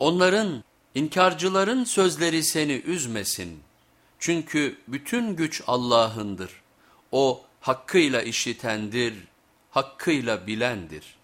Onların, inkarcıların sözleri seni üzmesin. Çünkü bütün güç Allah'ındır. O hakkıyla işitendir, hakkıyla bilendir.''